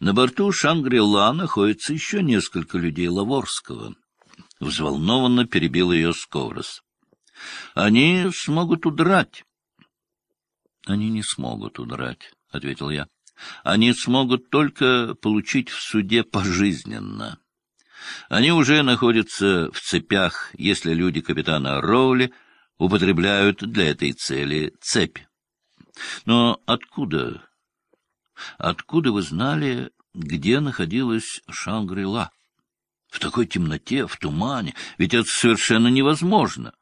На борту «Шангри-Ла» находится еще несколько людей Лаворского. Взволнованно перебил ее Сковрос. Они смогут удрать. — Они не смогут удрать, — ответил я. — Они смогут только получить в суде пожизненно. Они уже находятся в цепях, если люди капитана Роули употребляют для этой цели цепь. Но откуда... Откуда вы знали, где находилась Шангри-Ла? В такой темноте, в тумане, ведь это совершенно невозможно.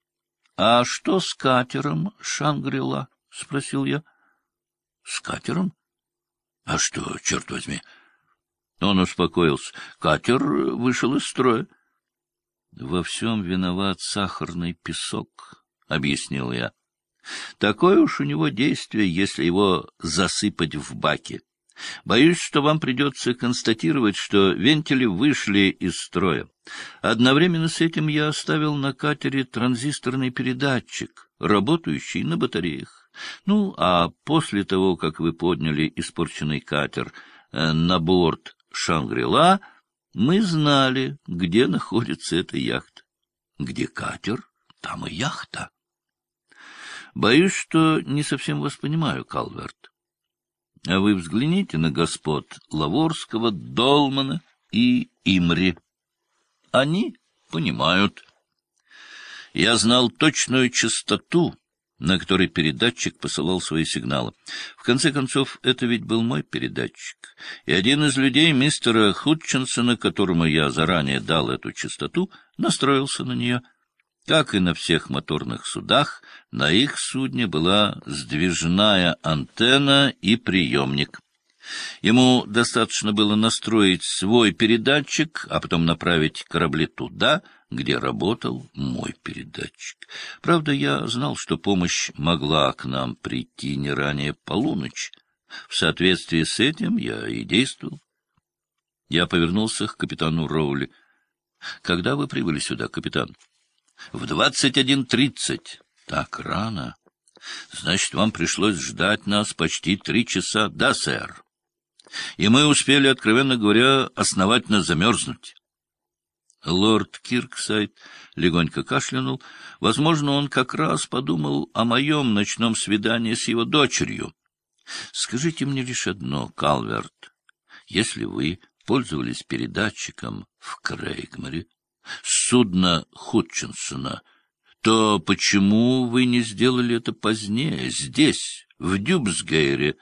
— А что с катером Шангри-Ла? — спросил я. — С катером? А что, черт возьми? Он успокоился. Катер вышел из строя. — Во всем виноват сахарный песок, — объяснил я. Такое уж у него действие, если его засыпать в баки. Боюсь, что вам придется констатировать, что вентили вышли из строя. Одновременно с этим я оставил на катере транзисторный передатчик, работающий на батареях. Ну, а после того, как вы подняли испорченный катер э, на борт Шангрила, мы знали, где находится эта яхта. Где катер, там и яхта. Боюсь, что не совсем вас понимаю, Калверт. А вы взгляните на господ Лаворского, Долмана и Имри. Они понимают. Я знал точную частоту, на которой передатчик посылал свои сигналы. В конце концов, это ведь был мой передатчик. И один из людей, мистера Хутчинсона, которому я заранее дал эту частоту, настроился на нее — как и на всех моторных судах, на их судне была сдвижная антенна и приемник. Ему достаточно было настроить свой передатчик, а потом направить корабли туда, где работал мой передатчик. Правда, я знал, что помощь могла к нам прийти не ранее полуночи. В соответствии с этим я и действовал. Я повернулся к капитану Роули. — Когда вы прибыли сюда, капитан? — в двадцать один тридцать. Так рано. Значит, вам пришлось ждать нас почти три часа. Да, сэр. И мы успели, откровенно говоря, основательно замерзнуть. Лорд Кирксайд легонько кашлянул. Возможно, он как раз подумал о моем ночном свидании с его дочерью. Скажите мне лишь одно, Калверт. Если вы пользовались передатчиком в Крейгморе, судна Хутчинсона, то почему вы не сделали это позднее, здесь, в Дюбсгейре?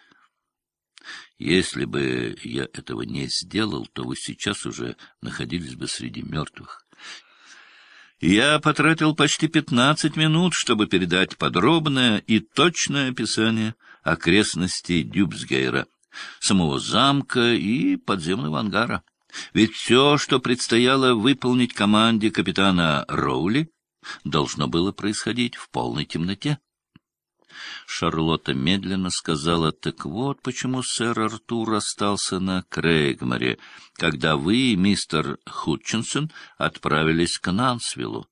Если бы я этого не сделал, то вы сейчас уже находились бы среди мертвых. Я потратил почти пятнадцать минут, чтобы передать подробное и точное описание окрестностей Дюбсгейра, самого замка и подземного ангара. Ведь все, что предстояло выполнить команде капитана Роули, должно было происходить в полной темноте. Шарлотта медленно сказала, так вот почему сэр Артур остался на Крейгморе, когда вы, мистер Хутчинсон, отправились к Нансвиллу,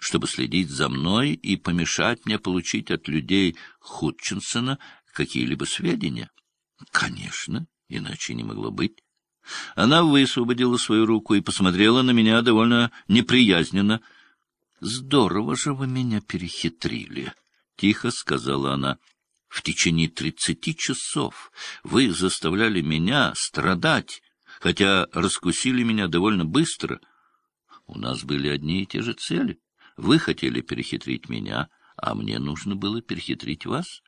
чтобы следить за мной и помешать мне получить от людей Хутчинсона какие-либо сведения. Конечно, иначе не могло быть. Она высвободила свою руку и посмотрела на меня довольно неприязненно. — Здорово же вы меня перехитрили, — тихо сказала она. — В течение тридцати часов вы заставляли меня страдать, хотя раскусили меня довольно быстро. У нас были одни и те же цели. Вы хотели перехитрить меня, а мне нужно было перехитрить вас.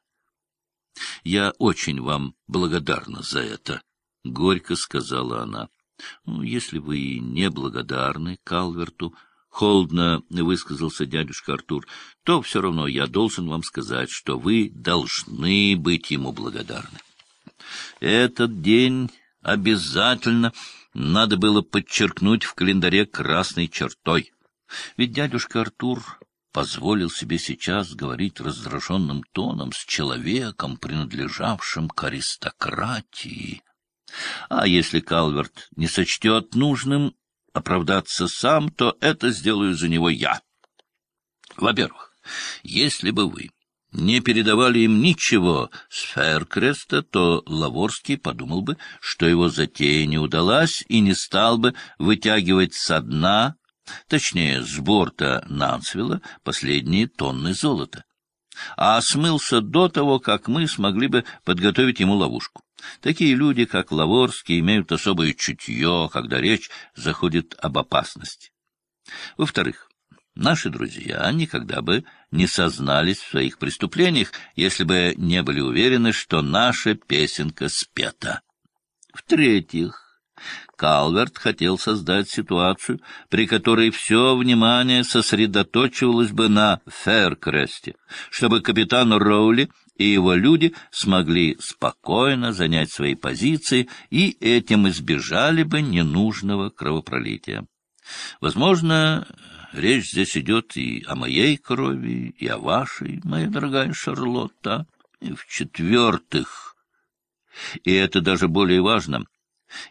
Я очень вам благодарна за это. — горько сказала она. — Ну, если вы не благодарны Калверту, — холодно высказался дядюшка Артур, — то все равно я должен вам сказать, что вы должны быть ему благодарны. Этот день обязательно надо было подчеркнуть в календаре красной чертой. Ведь дядюшка Артур позволил себе сейчас говорить раздраженным тоном с человеком, принадлежавшим к аристократии. А если Калверт не сочтет нужным оправдаться сам, то это сделаю за него я. Во-первых, если бы вы не передавали им ничего с Феркреста, то Лаворский подумал бы, что его затея не удалась и не стал бы вытягивать со дна, точнее, с борта Нансвилла, последние тонны золота. А смылся до того, как мы смогли бы подготовить ему ловушку. Такие люди, как Лаворский, имеют особое чутье, когда речь заходит об опасности. Во-вторых, наши друзья никогда бы не сознались в своих преступлениях, если бы не были уверены, что наша песенка спета. В-третьих, Калверт хотел создать ситуацию, при которой все внимание сосредоточивалось бы на Феркресте, чтобы капитан Роули и его люди смогли спокойно занять свои позиции и этим избежали бы ненужного кровопролития. Возможно, речь здесь идет и о моей крови, и о вашей, моя дорогая Шарлотта. И в-четвертых, и это даже более важно,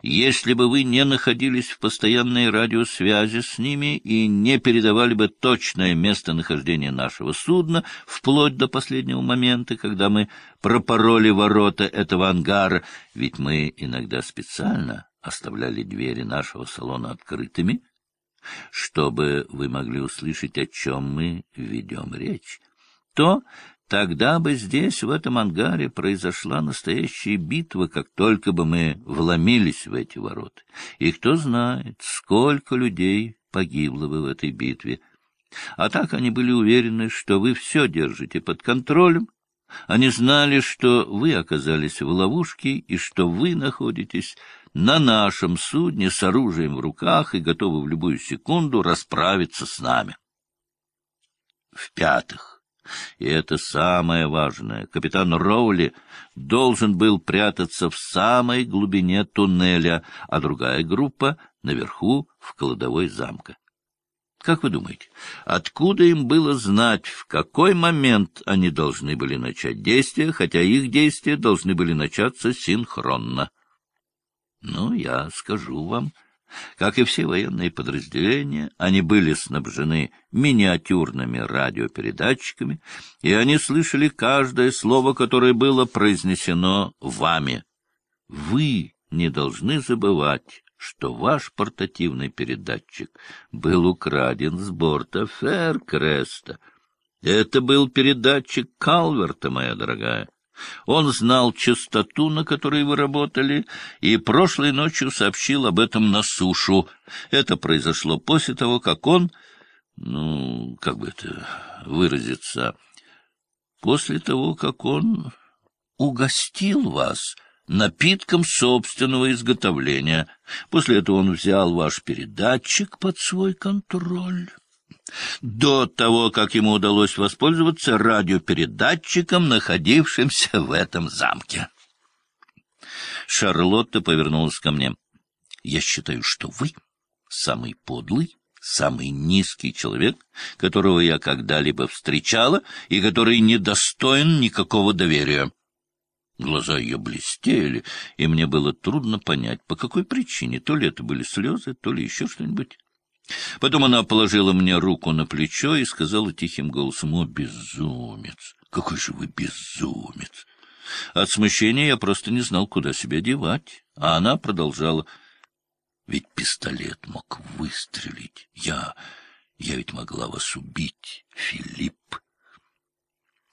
если бы вы не находились в постоянной радиосвязи с ними и не передавали бы точное местонахождение нашего судна вплоть до последнего момента, когда мы пропороли ворота этого ангара, ведь мы иногда специально оставляли двери нашего салона открытыми, чтобы вы могли услышать, о чем мы ведем речь, то Тогда бы здесь, в этом ангаре, произошла настоящая битва, как только бы мы вломились в эти ворота. И кто знает, сколько людей погибло бы в этой битве. А так они были уверены, что вы все держите под контролем. Они знали, что вы оказались в ловушке и что вы находитесь на нашем судне с оружием в руках и готовы в любую секунду расправиться с нами. В-пятых, и это самое важное. Капитан Роули должен был прятаться в самой глубине туннеля, а другая группа — наверху, в кладовой замка. Как вы думаете, откуда им было знать, в какой момент они должны были начать действия, хотя их действия должны были начаться синхронно? Ну, я скажу вам — как и все военные подразделения, они были снабжены миниатюрными радиопередатчиками, и они слышали каждое слово, которое было произнесено вами. Вы не должны забывать, что ваш портативный передатчик был украден с борта Феркреста. Это был передатчик Калверта, моя дорогая. Он знал частоту, на которой вы работали, и прошлой ночью сообщил об этом на сушу. Это произошло после того, как он, ну, как бы это выразиться, после того, как он угостил вас напитком собственного изготовления. После этого он взял ваш передатчик под свой контроль до того, как ему удалось воспользоваться радиопередатчиком, находившимся в этом замке. Шарлотта повернулась ко мне. «Я считаю, что вы самый подлый, самый низкий человек, которого я когда-либо встречала и который недостоин никакого доверия». Глаза ее блестели, и мне было трудно понять, по какой причине. То ли это были слезы, то ли еще что-нибудь. Потом она положила мне руку на плечо и сказала тихим голосом, «О, безумец! Какой же вы безумец!» От смущения я просто не знал, куда себя девать. А она продолжала, «Ведь пистолет мог выстрелить. Я... я ведь могла вас убить, Филипп.